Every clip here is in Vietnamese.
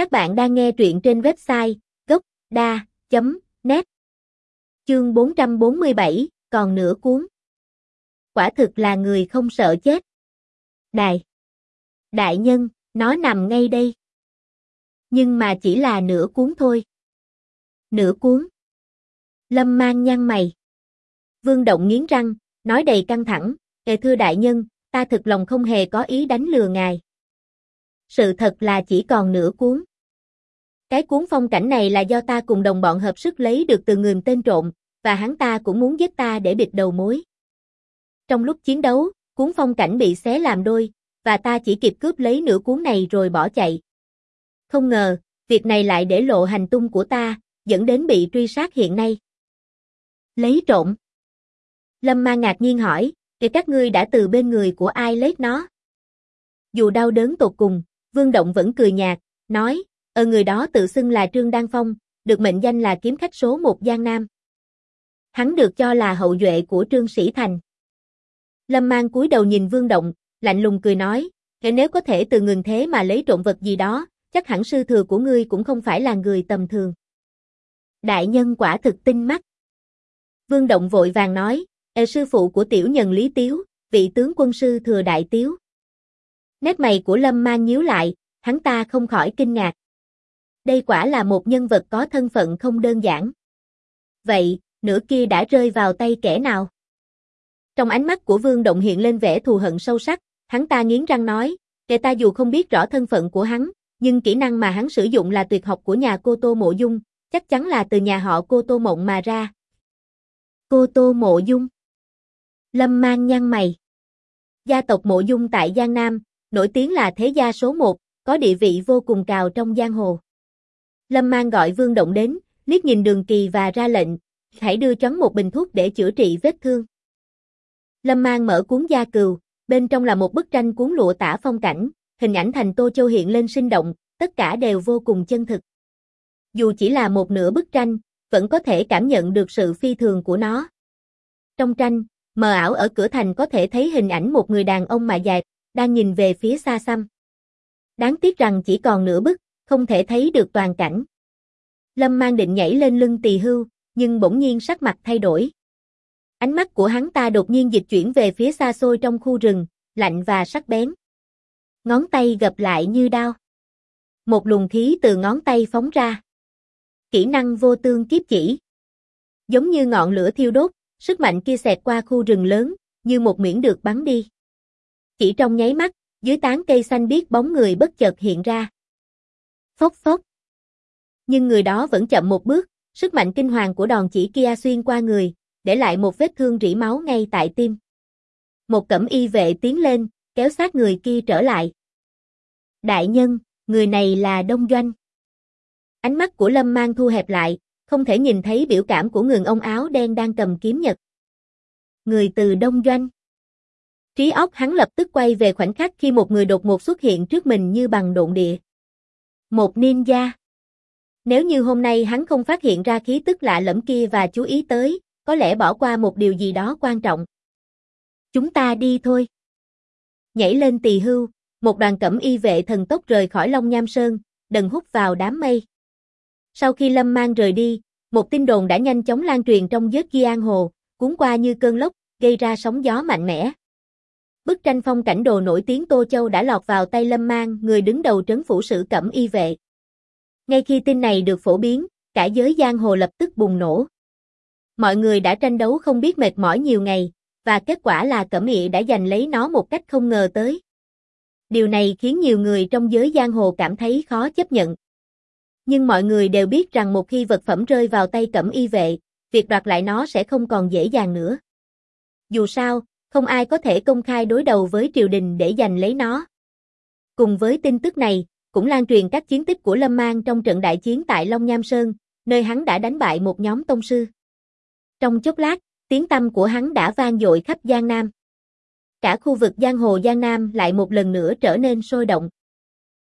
Các bạn đang nghe truyện trên website gốc.da.net Chương 447, còn nửa cuốn. Quả thực là người không sợ chết. Đài. Đại nhân, nó nằm ngay đây. Nhưng mà chỉ là nửa cuốn thôi. Nửa cuốn. Lâm mang nhăn mày. Vương Động nghiến răng, nói đầy căng thẳng, Ê thưa đại nhân, ta thực lòng không hề có ý đánh lừa ngài. Sự thật là chỉ còn nửa cuốn. Cái cuốn phong cảnh này là do ta cùng đồng bọn hợp sức lấy được từ người tên trộm, và hắn ta cũng muốn giết ta để bịt đầu mối. Trong lúc chiến đấu, cuốn phong cảnh bị xé làm đôi, và ta chỉ kịp cướp lấy nửa cuốn này rồi bỏ chạy. Không ngờ, việc này lại để lộ hành tung của ta, dẫn đến bị truy sát hiện nay. Lấy trộm. Lâm Ma ngạc nhiên hỏi, thì các ngươi đã từ bên người của ai lấy nó? Dù đau đớn tột cùng, Vương Động vẫn cười nhạt, nói, ở người đó tự xưng là Trương Đăng Phong, được mệnh danh là kiếm khách số một Giang Nam. Hắn được cho là hậu duệ của Trương Sĩ Thành. Lâm mang cúi đầu nhìn Vương Động, lạnh lùng cười nói, kể nếu có thể từ ngừng thế mà lấy trộm vật gì đó, chắc hẳn sư thừa của ngươi cũng không phải là người tầm thường. Đại nhân quả thực tinh mắt. Vương Động vội vàng nói, Ê sư phụ của tiểu nhân Lý Tiếu, vị tướng quân sư thừa đại tiếu. Nét mày của Lâm mang nhíu lại, hắn ta không khỏi kinh ngạc. Đây quả là một nhân vật có thân phận không đơn giản. Vậy, nửa kia đã rơi vào tay kẻ nào? Trong ánh mắt của Vương Động hiện lên vẻ thù hận sâu sắc, hắn ta nghiến răng nói, kẻ ta dù không biết rõ thân phận của hắn, nhưng kỹ năng mà hắn sử dụng là tuyệt học của nhà cô Tô Mộ Dung, chắc chắn là từ nhà họ cô Tô Mộng mà ra. Cô Tô Mộ Dung Lâm mang nhăn mày. Gia tộc Mộ Dung tại Giang Nam, nổi tiếng là thế gia số một, có địa vị vô cùng cao trong giang hồ. Lâm mang gọi Vương Động đến, liếc nhìn đường kỳ và ra lệnh, hãy đưa chóng một bình thuốc để chữa trị vết thương. Lâm mang mở cuốn gia cừu, bên trong là một bức tranh cuốn lụa tả phong cảnh, hình ảnh thành Tô Châu hiện lên sinh động, tất cả đều vô cùng chân thực. Dù chỉ là một nửa bức tranh, vẫn có thể cảm nhận được sự phi thường của nó. Trong tranh, mờ ảo ở cửa thành có thể thấy hình ảnh một người đàn ông mà dài, đang nhìn về phía xa xăm. Đáng tiếc rằng chỉ còn nửa bức, không thể thấy được toàn cảnh. Lâm mang định nhảy lên lưng tỳ hưu, nhưng bỗng nhiên sắc mặt thay đổi. Ánh mắt của hắn ta đột nhiên dịch chuyển về phía xa xôi trong khu rừng, lạnh và sắc bén. Ngón tay gập lại như đao. Một luồng khí từ ngón tay phóng ra. Kỹ năng vô tương kiếp chỉ. Giống như ngọn lửa thiêu đốt, sức mạnh kia xẹt qua khu rừng lớn, như một miễn được bắn đi. Chỉ trong nháy mắt, dưới tán cây xanh biết bóng người bất chợt hiện ra. Phốc phốc. Nhưng người đó vẫn chậm một bước, sức mạnh kinh hoàng của đòn chỉ kia xuyên qua người, để lại một vết thương rỉ máu ngay tại tim. Một cẩm y vệ tiến lên, kéo sát người kia trở lại. Đại nhân, người này là Đông Doanh. Ánh mắt của Lâm Mang thu hẹp lại, không thể nhìn thấy biểu cảm của người ông áo đen đang cầm kiếm nhật. Người từ Đông Doanh. Trí óc hắn lập tức quay về khoảnh khắc khi một người đột ngột xuất hiện trước mình như bằng độn địa. Một ninja. Nếu như hôm nay hắn không phát hiện ra khí tức lạ lẫm kia và chú ý tới, có lẽ bỏ qua một điều gì đó quan trọng. Chúng ta đi thôi. Nhảy lên tỳ hưu, một đoàn cẩm y vệ thần tốc rời khỏi Long Nham Sơn, đần hút vào đám mây. Sau khi Lâm Mang rời đi, một tin đồn đã nhanh chóng lan truyền trong giết Giang Hồ, cuốn qua như cơn lốc, gây ra sóng gió mạnh mẽ. Bức tranh phong cảnh đồ nổi tiếng Tô Châu đã lọt vào tay Lâm Mang, người đứng đầu trấn phủ sử cẩm y vệ. Ngay khi tin này được phổ biến, cả giới giang hồ lập tức bùng nổ. Mọi người đã tranh đấu không biết mệt mỏi nhiều ngày, và kết quả là cẩm y đã giành lấy nó một cách không ngờ tới. Điều này khiến nhiều người trong giới giang hồ cảm thấy khó chấp nhận. Nhưng mọi người đều biết rằng một khi vật phẩm rơi vào tay cẩm y vệ, việc đoạt lại nó sẽ không còn dễ dàng nữa. Dù sao, không ai có thể công khai đối đầu với triều đình để giành lấy nó. Cùng với tin tức này, cũng lan truyền các chiến tích của Lâm Mang trong trận đại chiến tại Long Nham Sơn, nơi hắn đã đánh bại một nhóm tông sư. Trong chốc lát, tiếng tâm của hắn đã vang dội khắp Giang Nam. Cả khu vực giang hồ Giang Nam lại một lần nữa trở nên sôi động.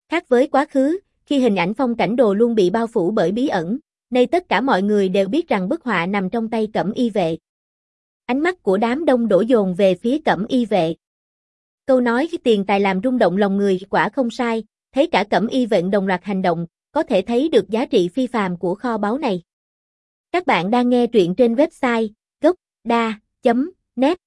Khác với quá khứ, khi hình ảnh phong cảnh đồ luôn bị bao phủ bởi bí ẩn, nay tất cả mọi người đều biết rằng bức họa nằm trong tay cẩm y vệ. Ánh mắt của đám đông đổ dồn về phía cẩm y vệ. Câu nói khi tiền tài làm rung động lòng người quả không sai, thấy cả cẩm y vệ đồng loạt hành động, có thể thấy được giá trị phi phàm của kho báu này. Các bạn đang nghe truyện trên website gocda.net